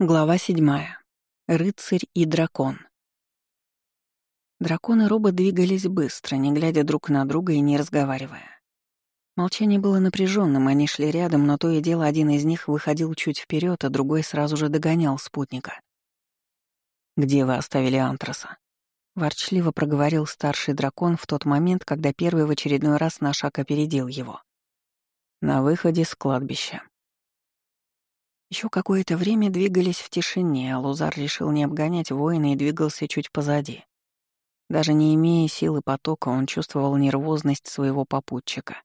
Глава седьмая. Рыцарь и дракон. Дракон и робот двигались быстро, не глядя друг на друга и не разговаривая. Молчание было напряженным, они шли рядом, но то и дело один из них выходил чуть вперед, а другой сразу же догонял спутника. «Где вы оставили Антраса?» Ворчливо проговорил старший дракон в тот момент, когда первый в очередной раз на шаг опередил его. «На выходе с кладбища», еще какое-то время двигались в тишине, а Лузар решил не обгонять воина и двигался чуть позади. Даже не имея силы потока, он чувствовал нервозность своего попутчика,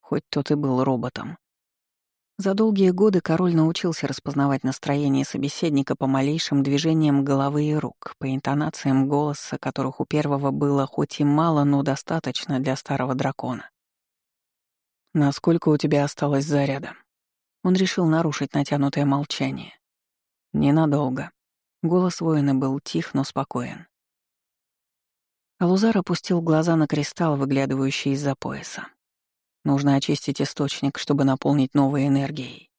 хоть тот и был роботом. За долгие годы король научился распознавать настроение собеседника по малейшим движениям головы и рук, по интонациям голоса, которых у первого было хоть и мало, но достаточно для старого дракона. «Насколько у тебя осталось заряда?» Он решил нарушить натянутое молчание. Ненадолго. Голос воина был тих, но спокоен. Алузар опустил глаза на кристалл, выглядывающий из-за пояса. Нужно очистить источник, чтобы наполнить новой энергией.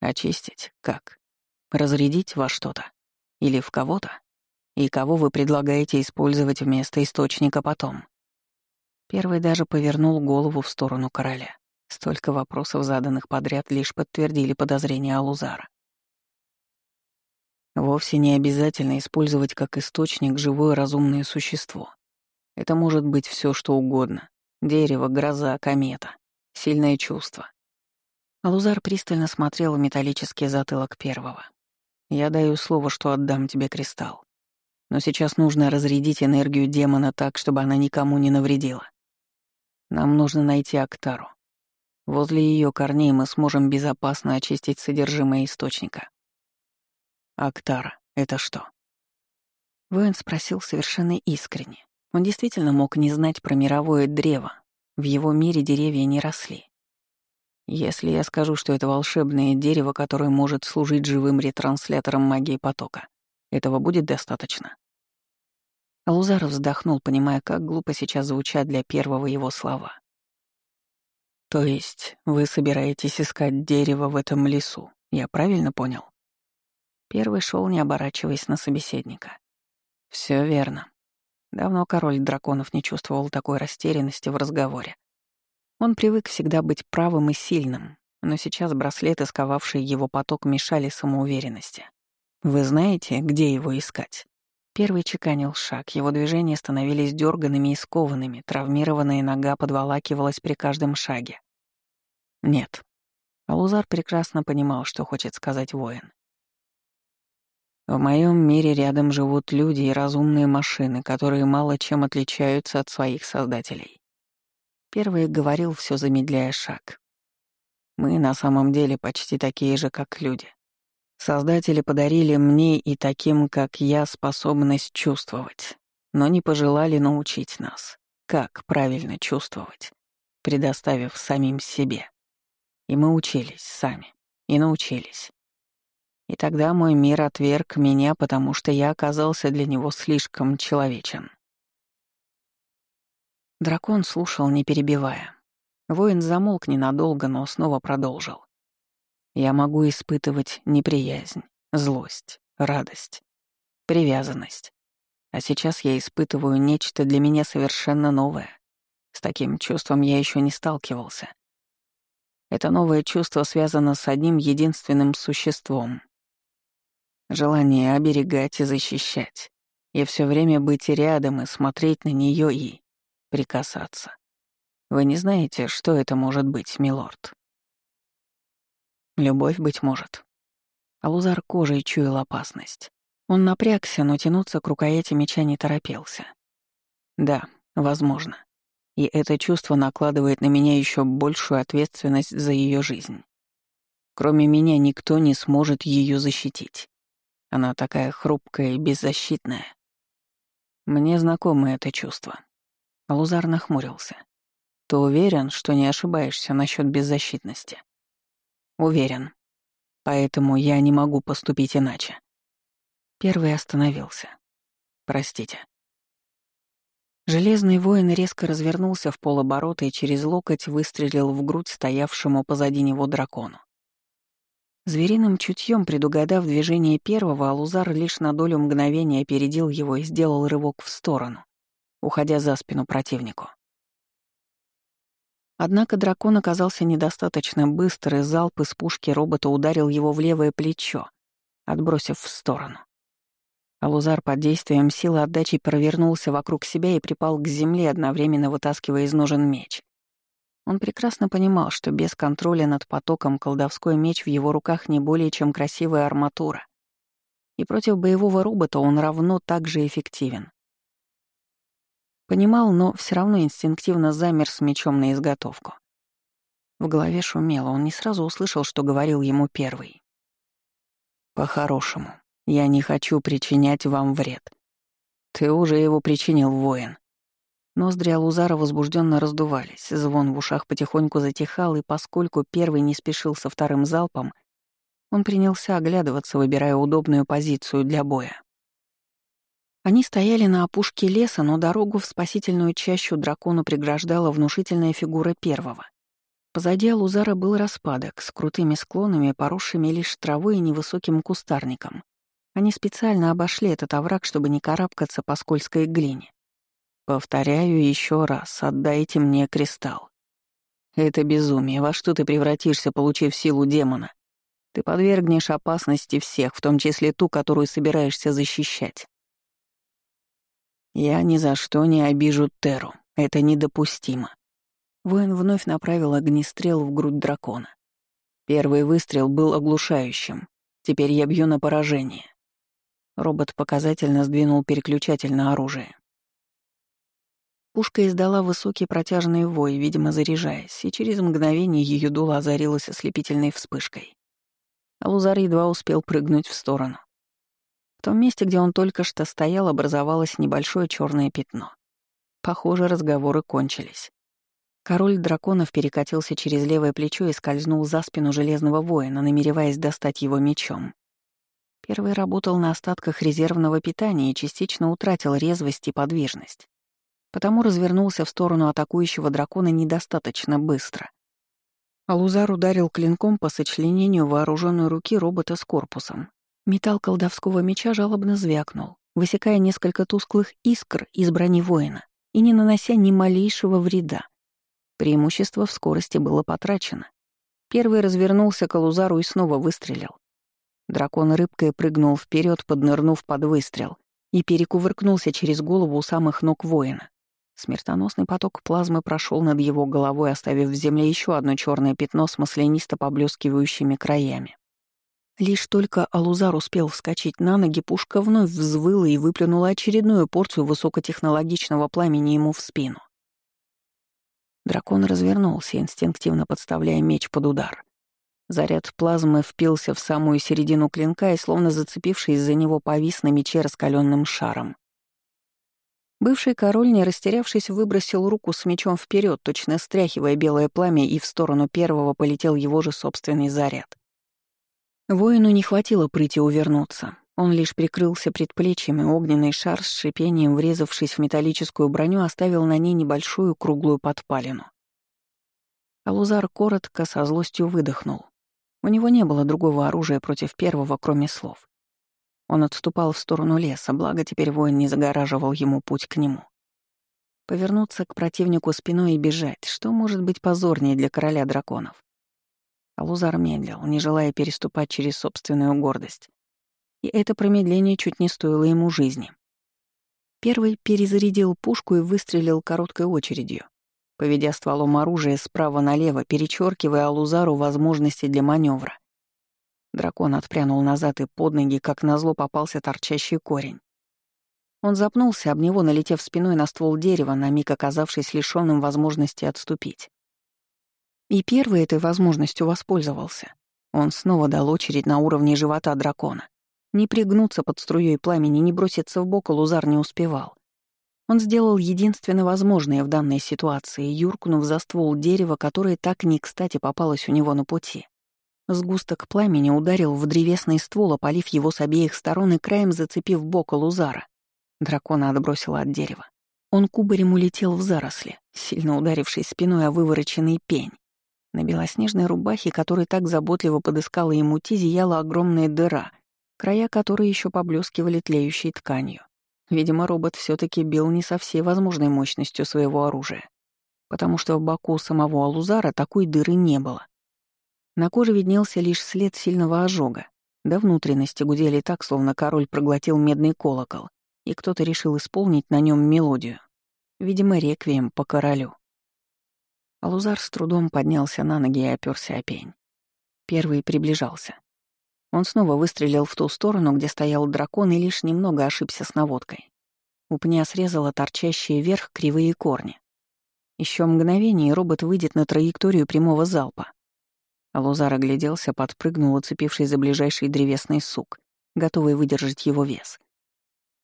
Очистить? Как? Разрядить во что-то? Или в кого-то? И кого вы предлагаете использовать вместо источника потом? Первый даже повернул голову в сторону короля. Столько вопросов, заданных подряд, лишь подтвердили подозрения Алузара. Вовсе не обязательно использовать как источник живое разумное существо. Это может быть все, что угодно. Дерево, гроза, комета. Сильное чувство. Алузар пристально смотрел в металлический затылок первого. «Я даю слово, что отдам тебе кристалл. Но сейчас нужно разрядить энергию демона так, чтобы она никому не навредила. Нам нужно найти Актару. Возле ее корней мы сможем безопасно очистить содержимое источника. Актара — это что? Воин спросил совершенно искренне. Он действительно мог не знать про мировое древо. В его мире деревья не росли. Если я скажу, что это волшебное дерево, которое может служить живым ретранслятором магии потока, этого будет достаточно? Алузаров вздохнул, понимая, как глупо сейчас звучат для первого его слова. То есть вы собираетесь искать дерево в этом лесу, я правильно понял? Первый шел, не оборачиваясь на собеседника. Все верно. Давно король драконов не чувствовал такой растерянности в разговоре. Он привык всегда быть правым и сильным, но сейчас браслеты, сковавшие его поток, мешали самоуверенности. Вы знаете, где его искать? Первый чеканил шаг, его движения становились дерганными и скованными, травмированная нога подволакивалась при каждом шаге. Нет. Алузар прекрасно понимал, что хочет сказать воин. В моем мире рядом живут люди и разумные машины, которые мало чем отличаются от своих создателей. Первый говорил, все замедляя шаг. Мы на самом деле почти такие же, как люди. Создатели подарили мне и таким, как я, способность чувствовать, но не пожелали научить нас, как правильно чувствовать, предоставив самим себе. И мы учились сами, и научились. И тогда мой мир отверг меня, потому что я оказался для него слишком человечен. Дракон слушал, не перебивая. Воин замолк ненадолго, но снова продолжил. Я могу испытывать неприязнь, злость, радость, привязанность. А сейчас я испытываю нечто для меня совершенно новое. С таким чувством я еще не сталкивался. Это новое чувство связано с одним единственным существом. Желание оберегать и защищать. И все время быть рядом и смотреть на нее и прикасаться. Вы не знаете, что это может быть, милорд? Любовь, быть может. Алузар кожей чуял опасность. Он напрягся, но тянуться к рукояти меча не торопился. Да, возможно. И это чувство накладывает на меня еще большую ответственность за ее жизнь. Кроме меня никто не сможет ее защитить. Она такая хрупкая и беззащитная. Мне знакомо это чувство. Алузар нахмурился. Ты уверен, что не ошибаешься насчет беззащитности? Уверен. Поэтому я не могу поступить иначе. Первый остановился. Простите. Железный воин резко развернулся в полоборота и через локоть выстрелил в грудь стоявшему позади него дракону. Звериным чутьем предугадав движение первого, Алузар лишь на долю мгновения опередил его и сделал рывок в сторону, уходя за спину противнику. Однако дракон оказался недостаточно быстр, и залп из пушки робота ударил его в левое плечо, отбросив в сторону. Алузар под действием силы отдачи провернулся вокруг себя и припал к земле, одновременно вытаскивая из ножен меч. Он прекрасно понимал, что без контроля над потоком колдовской меч в его руках не более чем красивая арматура. И против боевого робота он равно так же эффективен. Понимал, но все равно инстинктивно замер с мечом на изготовку. В голове шумело, он не сразу услышал, что говорил ему первый. «По-хорошему, я не хочу причинять вам вред. Ты уже его причинил, воин. Ноздри Алузара возбужденно раздувались, звон в ушах потихоньку затихал, и поскольку первый не спешил со вторым залпом, он принялся оглядываться, выбирая удобную позицию для боя. Они стояли на опушке леса, но дорогу в спасительную чащу дракону преграждала внушительная фигура первого. Позади Алузара был распадок с крутыми склонами, поросшими лишь травой и невысоким кустарником. Они специально обошли этот овраг, чтобы не карабкаться по скользкой глине. Повторяю еще раз, отдайте мне кристалл. Это безумие, во что ты превратишься, получив силу демона? Ты подвергнешь опасности всех, в том числе ту, которую собираешься защищать. Я ни за что не обижу Теру. Это недопустимо. Воин вновь направил огнестрел в грудь дракона. Первый выстрел был оглушающим. Теперь я бью на поражение. Робот показательно сдвинул переключатель на оружие. Пушка издала высокий протяжный вой, видимо, заряжаясь, и через мгновение ее дуло озарилось ослепительной вспышкой. Лузар едва успел прыгнуть в сторону. В том месте, где он только что стоял, образовалось небольшое черное пятно. Похоже, разговоры кончились. Король драконов перекатился через левое плечо и скользнул за спину железного воина, намереваясь достать его мечом. Первый работал на остатках резервного питания и частично утратил резвость и подвижность потому развернулся в сторону атакующего дракона недостаточно быстро. Алузар ударил клинком по сочленению вооруженной руки робота с корпусом. Металл колдовского меча жалобно звякнул, высекая несколько тусклых искр из брони воина и не нанося ни малейшего вреда. Преимущество в скорости было потрачено. Первый развернулся к Алузару и снова выстрелил. Дракон рыбкой прыгнул вперед, поднырнув под выстрел, и перекувыркнулся через голову у самых ног воина. Смертоносный поток плазмы прошел над его головой, оставив в земле еще одно черное пятно с маслянисто поблескивающими краями. Лишь только Алузар успел вскочить на ноги, пушка вновь взвыла и выплюнула очередную порцию высокотехнологичного пламени ему в спину. Дракон развернулся, инстинктивно подставляя меч под удар. Заряд плазмы впился в самую середину клинка и, словно зацепившись за него, повис на мече раскаленным шаром. Бывший король, не растерявшись, выбросил руку с мечом вперед, точно стряхивая белое пламя, и в сторону первого полетел его же собственный заряд. Воину не хватило прыти увернуться. Он лишь прикрылся предплечьем, и огненный шар с шипением, врезавшись в металлическую броню, оставил на ней небольшую круглую подпалину. Алузар коротко со злостью выдохнул. У него не было другого оружия против первого, кроме слов. Он отступал в сторону леса, благо теперь воин не загораживал ему путь к нему. Повернуться к противнику спиной и бежать, что может быть позорнее для короля драконов? Алузар медлил, не желая переступать через собственную гордость. И это промедление чуть не стоило ему жизни. Первый перезарядил пушку и выстрелил короткой очередью, поведя стволом оружия справа налево, перечеркивая Алузару возможности для маневра. Дракон отпрянул назад и под ноги, как назло, попался торчащий корень. Он запнулся об него, налетев спиной на ствол дерева, на миг оказавшись лишённым возможности отступить. И первый этой возможностью воспользовался. Он снова дал очередь на уровне живота дракона. Не пригнуться под струей пламени, не броситься в бок Лузар не успевал. Он сделал единственно возможное в данной ситуации, юркнув за ствол дерева, которое так не кстати попалось у него на пути. Сгусток пламени ударил в древесный ствол, опалив его с обеих сторон и краем зацепив бок Лузара. Дракона отбросило от дерева. Он кубарем улетел в заросли, сильно ударившись спиной о вывороченный пень. На белоснежной рубахе, которой так заботливо подыскала ему Ти, зияла огромная дыра, края которой еще поблескивали тлеющей тканью. Видимо, робот все таки бил не со всей возможной мощностью своего оружия, потому что в боку самого Алузара такой дыры не было. На коже виднелся лишь след сильного ожога, да внутренности гудели так, словно король проглотил медный колокол, и кто-то решил исполнить на нем мелодию. Видимо, реквием по королю. Алузар с трудом поднялся на ноги и оперся о пень. Первый приближался. Он снова выстрелил в ту сторону, где стоял дракон, и лишь немного ошибся с наводкой. У пня срезала торчащие вверх кривые корни. Еще мгновение, и робот выйдет на траекторию прямого залпа. Алузар огляделся, подпрыгнул, уцепившись за ближайший древесный сук, готовый выдержать его вес.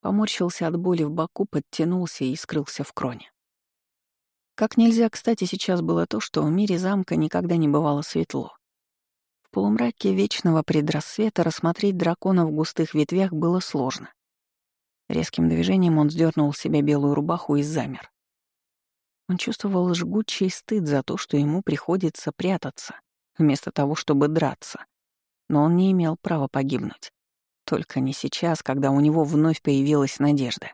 Поморщился от боли в боку, подтянулся и скрылся в кроне. Как нельзя, кстати, сейчас было то, что в мире замка никогда не бывало светло. В полумраке вечного предрассвета рассмотреть дракона в густых ветвях было сложно. Резким движением он сдернул с себя белую рубаху и замер. Он чувствовал жгучий стыд за то, что ему приходится прятаться, вместо того, чтобы драться. Но он не имел права погибнуть. Только не сейчас, когда у него вновь появилась надежда.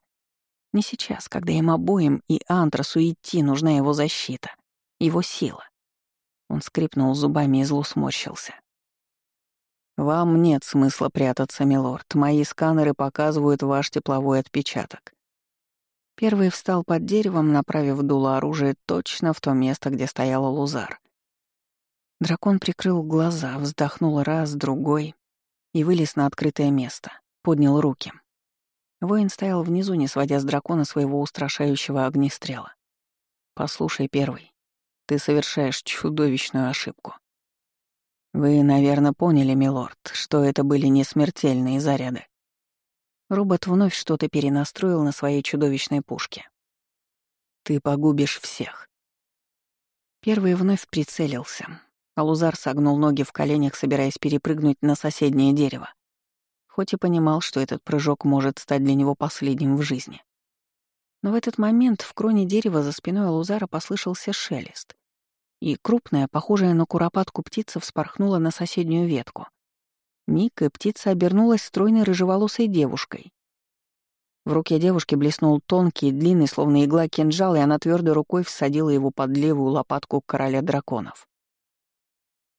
Не сейчас, когда им обоим и Антрасу идти нужна его защита, его сила. Он скрипнул зубами и зло сморщился. «Вам нет смысла прятаться, милорд. Мои сканеры показывают ваш тепловой отпечаток». Первый встал под деревом, направив дуло оружия точно в то место, где стояла Лузар. Дракон прикрыл глаза, вздохнул раз, другой и вылез на открытое место, поднял руки. Воин стоял внизу, не сводя с дракона своего устрашающего огнестрела. «Послушай, первый, ты совершаешь чудовищную ошибку. Вы, наверное, поняли, милорд, что это были не смертельные заряды. Робот вновь что-то перенастроил на своей чудовищной пушке. Ты погубишь всех. Первый вновь прицелился. Алузар согнул ноги в коленях, собираясь перепрыгнуть на соседнее дерево хоть и понимал, что этот прыжок может стать для него последним в жизни. Но в этот момент в кроне дерева за спиной Алузара послышался шелест, и крупная, похожая на куропатку птица вспорхнула на соседнюю ветку. Миг, и птица обернулась стройной рыжеволосой девушкой. В руке девушки блеснул тонкий, длинный, словно игла кинжал, и она твердой рукой всадила его под левую лопатку короля драконов.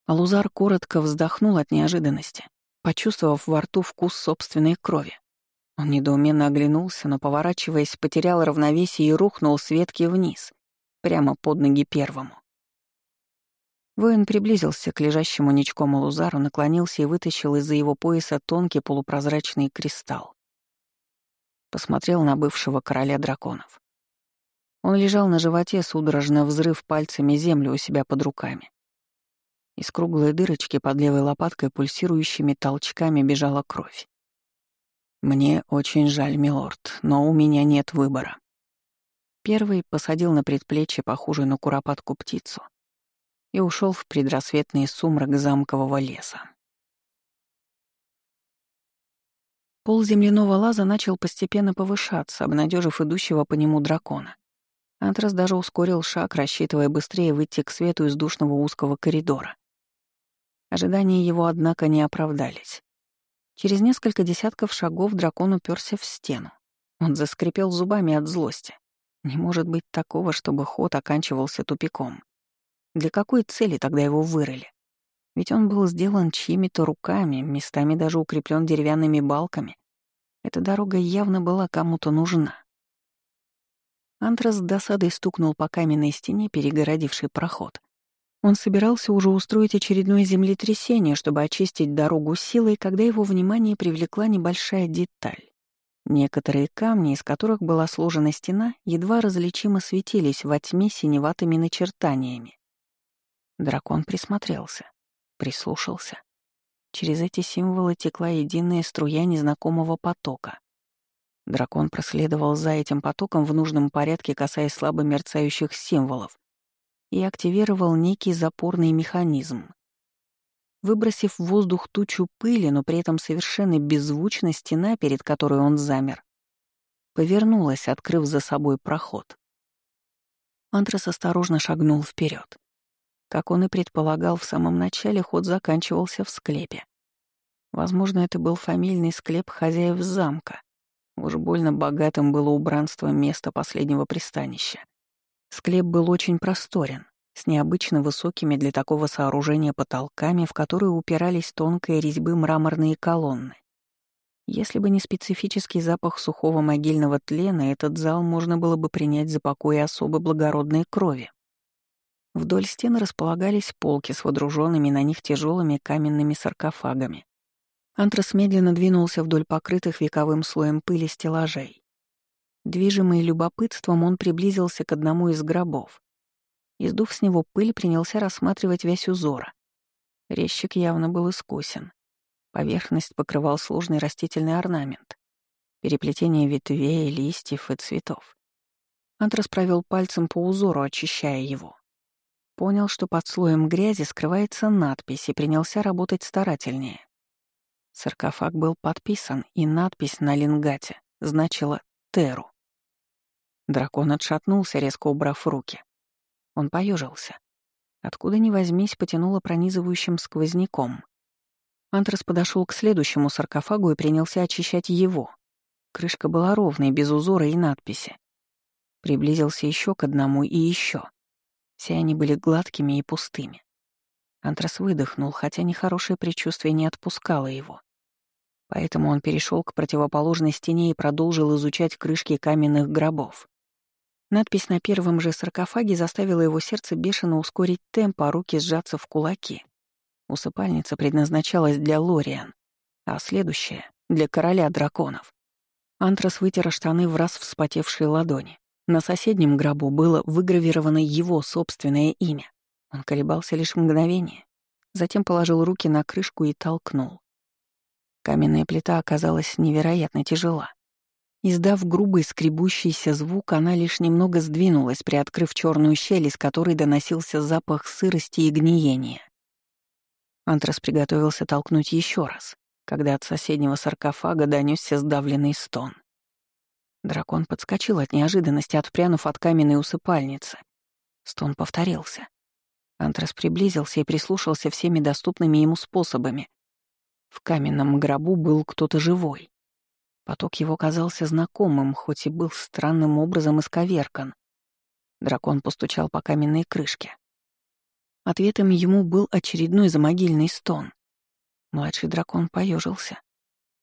Алузар коротко вздохнул от неожиданности почувствовав во рту вкус собственной крови. Он недоуменно оглянулся, но, поворачиваясь, потерял равновесие и рухнул с ветки вниз, прямо под ноги первому. Воин приблизился к лежащему ничком Лузару, наклонился и вытащил из-за его пояса тонкий полупрозрачный кристалл. Посмотрел на бывшего короля драконов. Он лежал на животе, судорожно взрыв пальцами землю у себя под руками. Из круглой дырочки под левой лопаткой пульсирующими толчками бежала кровь. «Мне очень жаль, милорд, но у меня нет выбора». Первый посадил на предплечье похожую на куропатку птицу и ушел в предрассветный сумрак замкового леса. Пол земляного лаза начал постепенно повышаться, обнадежив идущего по нему дракона. Антрас даже ускорил шаг, рассчитывая быстрее выйти к свету из душного узкого коридора. Ожидания его, однако, не оправдались. Через несколько десятков шагов дракон уперся в стену. Он заскрипел зубами от злости. Не может быть такого, чтобы ход оканчивался тупиком. Для какой цели тогда его вырыли? Ведь он был сделан чьими-то руками, местами даже укреплен деревянными балками. Эта дорога явно была кому-то нужна. Антрас с досадой стукнул по каменной стене, перегородившей проход. Он собирался уже устроить очередное землетрясение, чтобы очистить дорогу силой, когда его внимание привлекла небольшая деталь. Некоторые камни, из которых была сложена стена, едва различимо светились во тьме синеватыми начертаниями. Дракон присмотрелся, прислушался. Через эти символы текла единая струя незнакомого потока. Дракон проследовал за этим потоком в нужном порядке, касаясь слабо мерцающих символов, и активировал некий запорный механизм. Выбросив в воздух тучу пыли, но при этом совершенно беззвучно стена, перед которой он замер, повернулась, открыв за собой проход. Антрас осторожно шагнул вперед. Как он и предполагал, в самом начале ход заканчивался в склепе. Возможно, это был фамильный склеп хозяев замка. Уж больно богатым было убранство места последнего пристанища. Склеп был очень просторен, с необычно высокими для такого сооружения потолками, в которые упирались тонкой резьбы мраморные колонны. Если бы не специфический запах сухого могильного тлена, этот зал можно было бы принять за покой особо благородной крови. Вдоль стен располагались полки с водруженными на них тяжелыми каменными саркофагами. Антрас медленно двинулся вдоль покрытых вековым слоем пыли стеллажей. Движимый любопытством, он приблизился к одному из гробов. Издув с него пыль, принялся рассматривать весь узора. Резчик явно был искусен. Поверхность покрывал сложный растительный орнамент. Переплетение ветвей, листьев и цветов. Антрас провел пальцем по узору, очищая его. Понял, что под слоем грязи скрывается надпись, и принялся работать старательнее. Саркофаг был подписан, и надпись на лингате значила «Теру». Дракон отшатнулся, резко убрав руки. Он поежился. Откуда ни возьмись, потянуло пронизывающим сквозняком. Антрас подошел к следующему саркофагу и принялся очищать его. Крышка была ровной, без узора и надписи. Приблизился еще к одному и еще. Все они были гладкими и пустыми. Антрас выдохнул, хотя нехорошее предчувствие не отпускало его. Поэтому он перешел к противоположной стене и продолжил изучать крышки каменных гробов. Надпись на первом же саркофаге заставила его сердце бешено ускорить темп, а руки сжаться в кулаки. Усыпальница предназначалась для Лориан, а следующая — для короля драконов. Антрас вытер штаны в раз вспотевшие ладони. На соседнем гробу было выгравировано его собственное имя. Он колебался лишь мгновение, затем положил руки на крышку и толкнул. Каменная плита оказалась невероятно тяжела. Издав грубый скребущийся звук, она лишь немного сдвинулась, приоткрыв черную щель, из которой доносился запах сырости и гниения. Антрас приготовился толкнуть еще раз, когда от соседнего саркофага донесся сдавленный стон. Дракон подскочил от неожиданности, отпрянув от каменной усыпальницы. Стон повторился. Антрас приблизился и прислушался всеми доступными ему способами. В каменном гробу был кто-то живой. Поток его казался знакомым, хоть и был странным образом исковеркан. Дракон постучал по каменной крышке. Ответом ему был очередной замогильный стон. Младший дракон поежился.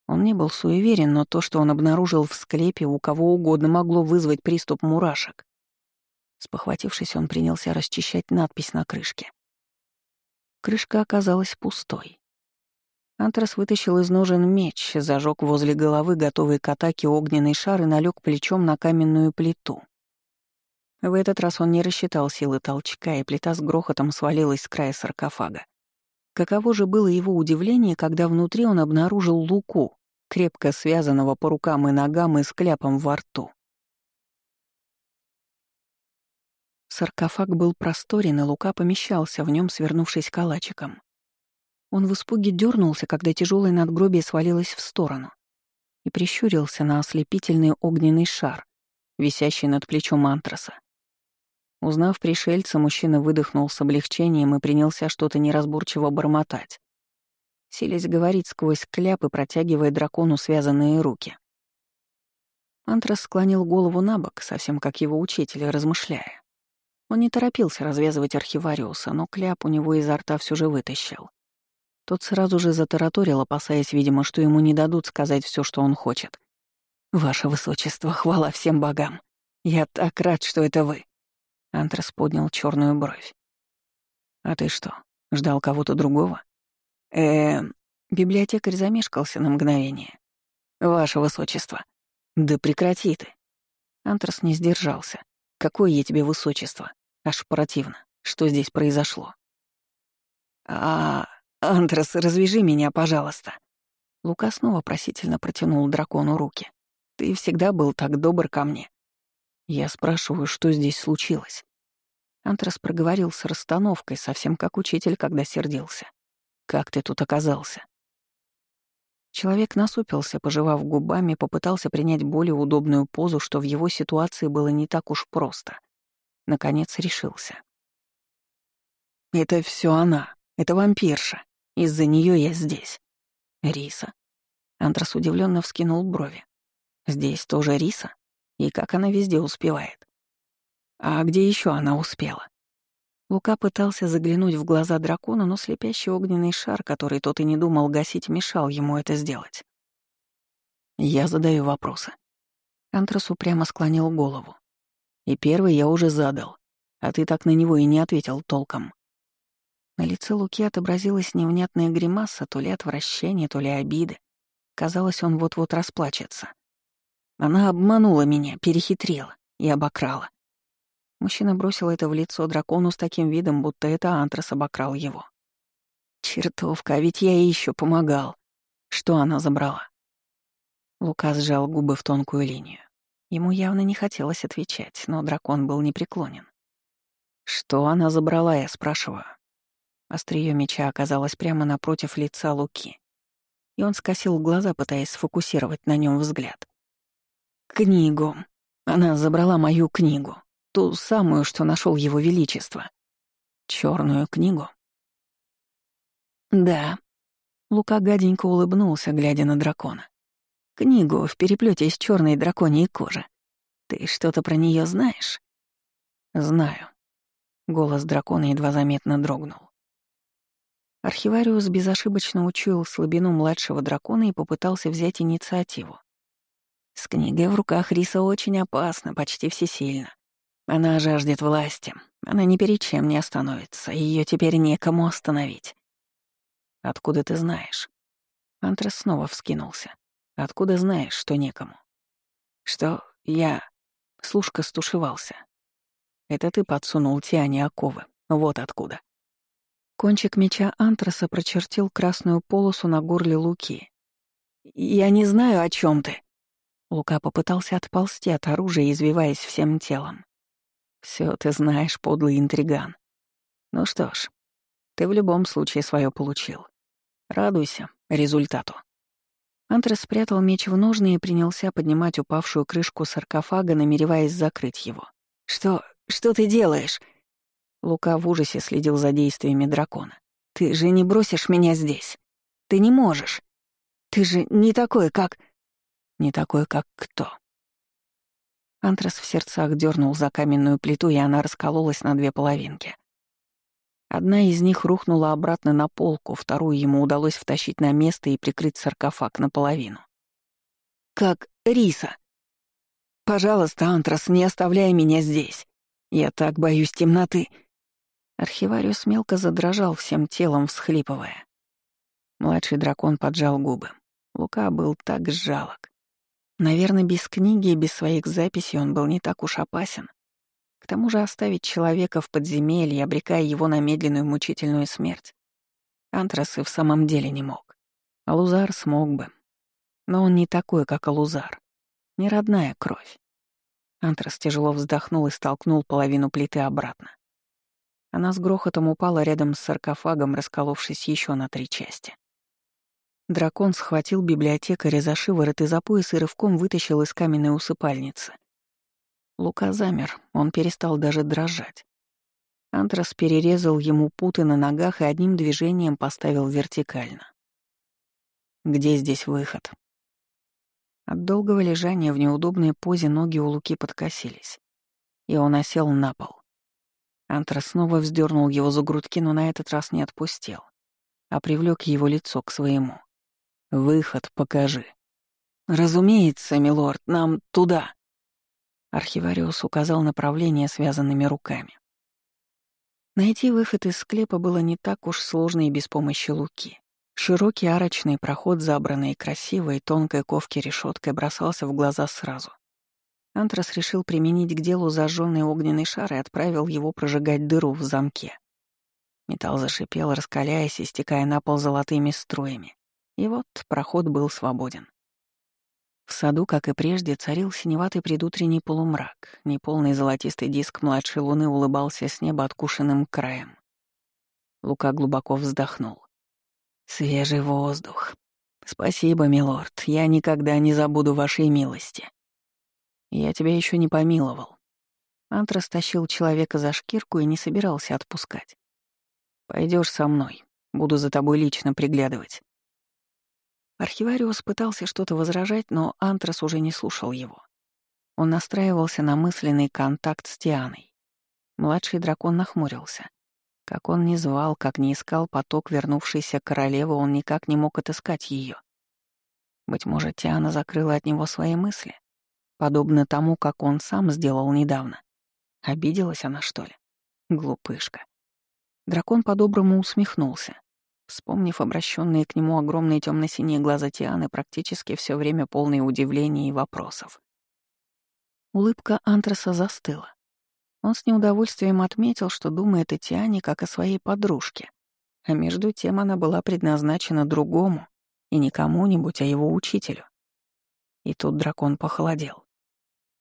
Он не был суеверен, но то, что он обнаружил в склепе, у кого угодно могло вызвать приступ мурашек. Спохватившись, он принялся расчищать надпись на крышке. Крышка оказалась пустой. Антрас вытащил из ножен меч, зажег возле головы готовый к атаке огненный шар и налег плечом на каменную плиту. В этот раз он не рассчитал силы толчка, и плита с грохотом свалилась с края саркофага. Каково же было его удивление, когда внутри он обнаружил луку, крепко связанного по рукам и ногам и с кляпом во рту. Саркофаг был просторен, и Лука помещался в нем, свернувшись калачиком. Он в испуге дернулся, когда тяжелое надгробие свалилось в сторону, и прищурился на ослепительный огненный шар, висящий над плечом антраса. Узнав пришельца, мужчина выдохнул с облегчением и принялся что-то неразборчиво бормотать силясь говорить сквозь кляп и протягивая дракону связанные руки. Антрас склонил голову на бок, совсем как его учитель, размышляя. Он не торопился развязывать архивариуса, но кляп у него изо рта все же вытащил. Тот сразу же затараторил, опасаясь, видимо, что ему не дадут сказать все, что он хочет. «Ваше Высочество, хвала всем богам! Я так рад, что это вы!» Антрас поднял черную бровь. «А ты что, ждал кого-то другого?» э Библиотекарь замешкался на мгновение. «Ваше высочество». «Да прекрати ты». Антрас не сдержался. «Какое я тебе высочество? Аж противно. Что здесь произошло?» «А, Антрас, развяжи меня, пожалуйста». Лука снова просительно протянул дракону руки. «Ты всегда был так добр ко мне». Я спрашиваю, что здесь случилось. Антрас проговорил с расстановкой, совсем как учитель, когда сердился. Как ты тут оказался?» Человек насупился, пожевав губами, попытался принять более удобную позу, что в его ситуации было не так уж просто. Наконец решился. Это все она. Это вампирша. Из-за нее я здесь. Риса. Антрас удивленно вскинул брови. Здесь тоже Риса? И как она везде успевает? А где еще она успела? Лука пытался заглянуть в глаза дракона, но слепящий огненный шар, который тот и не думал гасить, мешал ему это сделать. Я задаю вопросы. Антрас упрямо склонил голову. И первый я уже задал, а ты так на него и не ответил толком. На лице Луки отобразилась невнятная гримаса, то ли отвращение, то ли обиды. Казалось, он вот-вот расплачется. Она обманула меня, перехитрила и обокрала. Мужчина бросил это в лицо дракону с таким видом, будто это Антрас обокрал его. Чертовка, а ведь я ей еще помогал. Что она забрала? Лука сжал губы в тонкую линию. Ему явно не хотелось отвечать, но дракон был непреклонен. «Что она забрала, я спрашиваю?» Остриё меча оказалось прямо напротив лица Луки, и он скосил глаза, пытаясь сфокусировать на нем взгляд. «Книгу. Она забрала мою книгу. Ту самую, что нашел его величество. Черную книгу? Да. Лука гаденько улыбнулся, глядя на дракона. Книгу в переплете из черной драконьей кожи. Ты что-то про нее знаешь? Знаю. Голос дракона едва заметно дрогнул. Архивариус безошибочно учуял слабину младшего дракона и попытался взять инициативу. С книгой в руках Риса очень опасно, почти всесильно. Она жаждет власти. Она ни перед чем не остановится. Ее теперь некому остановить. Откуда ты знаешь? Антрас снова вскинулся. Откуда знаешь, что некому? Что я... Слушка стушевался. Это ты подсунул Тиане оковы. Вот откуда. Кончик меча Антраса прочертил красную полосу на горле Луки. «Я не знаю, о чем ты». Лука попытался отползти от оружия, извиваясь всем телом. Все ты знаешь, подлый интриган. Ну что ж, ты в любом случае свое получил. Радуйся результату. Антрес спрятал меч в ножны и принялся поднимать упавшую крышку саркофага, намереваясь закрыть его. «Что... что ты делаешь?» Лука в ужасе следил за действиями дракона. «Ты же не бросишь меня здесь. Ты не можешь. Ты же не такой, как...» «Не такой, как кто?» Антрас в сердцах дернул за каменную плиту, и она раскололась на две половинки. Одна из них рухнула обратно на полку, вторую ему удалось втащить на место и прикрыть саркофаг наполовину. «Как Риса!» «Пожалуйста, Антрас, не оставляй меня здесь. Я так боюсь темноты». Архивариус мелко задрожал всем телом, всхлипывая. Младший дракон поджал губы. Лука был так жалок. Наверное, без книги и без своих записей он был не так уж опасен. К тому же оставить человека в подземелье, обрекая его на медленную мучительную смерть, Антрас и в самом деле не мог. Алузар смог бы. Но он не такой, как Алузар. Не родная кровь. Антрас тяжело вздохнул и столкнул половину плиты обратно. Она с грохотом упала рядом с саркофагом, расколовшись еще на три части. Дракон схватил библиотекаря за шиворот и за пояс и рывком вытащил из каменной усыпальницы. Лука замер, он перестал даже дрожать. Антрас перерезал ему путы на ногах и одним движением поставил вертикально. «Где здесь выход?» От долгого лежания в неудобной позе ноги у Луки подкосились, и он осел на пол. Антрас снова вздернул его за грудки, но на этот раз не отпустил, а привлек его лицо к своему. Выход покажи. Разумеется, милорд, нам туда. Архивариус указал направление связанными руками. Найти выход из склепа было не так уж сложно и без помощи луки. Широкий арочный проход, забранный красивой, тонкой ковки решеткой, бросался в глаза сразу. Антрас решил применить к делу зажженный огненный шар и отправил его прожигать дыру в замке. Металл зашипел, раскаляясь и стекая на пол золотыми струями. И вот проход был свободен. В саду, как и прежде, царил синеватый предутренний полумрак. Неполный золотистый диск младшей луны улыбался с неба откушенным краем. Лука глубоко вздохнул. «Свежий воздух. Спасибо, милорд. Я никогда не забуду вашей милости. Я тебя еще не помиловал». Антрас тащил человека за шкирку и не собирался отпускать. Пойдешь со мной. Буду за тобой лично приглядывать». Архивариус пытался что-то возражать, но Антрас уже не слушал его. Он настраивался на мысленный контакт с Тианой. Младший дракон нахмурился. Как он ни звал, как ни искал поток вернувшейся королевы, он никак не мог отыскать ее. Быть может, Тиана закрыла от него свои мысли, подобно тому, как он сам сделал недавно. Обиделась она, что ли? Глупышка. Дракон по-доброму усмехнулся. Вспомнив обращенные к нему огромные темно-синие глаза Тианы, практически все время полные удивления и вопросов. Улыбка Антраса застыла. Он с неудовольствием отметил, что думает о Тиане как о своей подружке, а между тем она была предназначена другому, и не кому-нибудь, а его учителю. И тут дракон похолодел.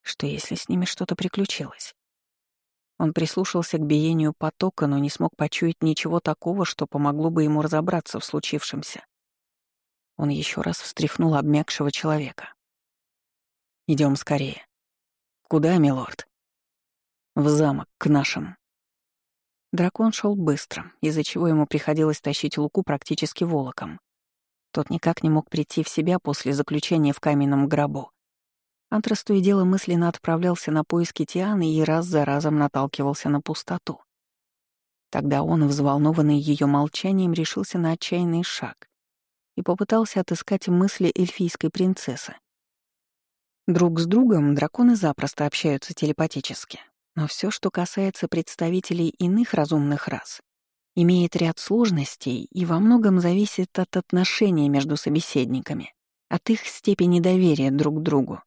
Что если с ними что-то приключилось? Он прислушался к биению потока, но не смог почуять ничего такого, что помогло бы ему разобраться в случившемся. Он еще раз встряхнул обмякшего человека. Идем скорее. Куда, милорд? В замок, к нашим. Дракон шел быстро, из-за чего ему приходилось тащить луку практически волоком. Тот никак не мог прийти в себя после заключения в каменном гробу. Антрас то и дело мысленно отправлялся на поиски Тианы и раз за разом наталкивался на пустоту. Тогда он, взволнованный ее молчанием, решился на отчаянный шаг и попытался отыскать мысли эльфийской принцессы. Друг с другом драконы запросто общаются телепатически, но все, что касается представителей иных разумных рас, имеет ряд сложностей и во многом зависит от отношения между собеседниками, от их степени доверия друг к другу.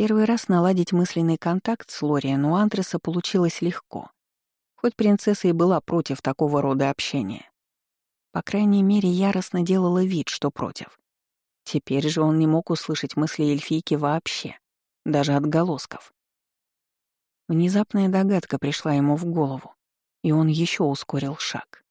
Первый раз наладить мысленный контакт с Лориан у Андреса получилось легко, хоть принцесса и была против такого рода общения. По крайней мере, яростно делала вид, что против. Теперь же он не мог услышать мысли эльфийки вообще, даже отголосков. Внезапная догадка пришла ему в голову, и он еще ускорил шаг.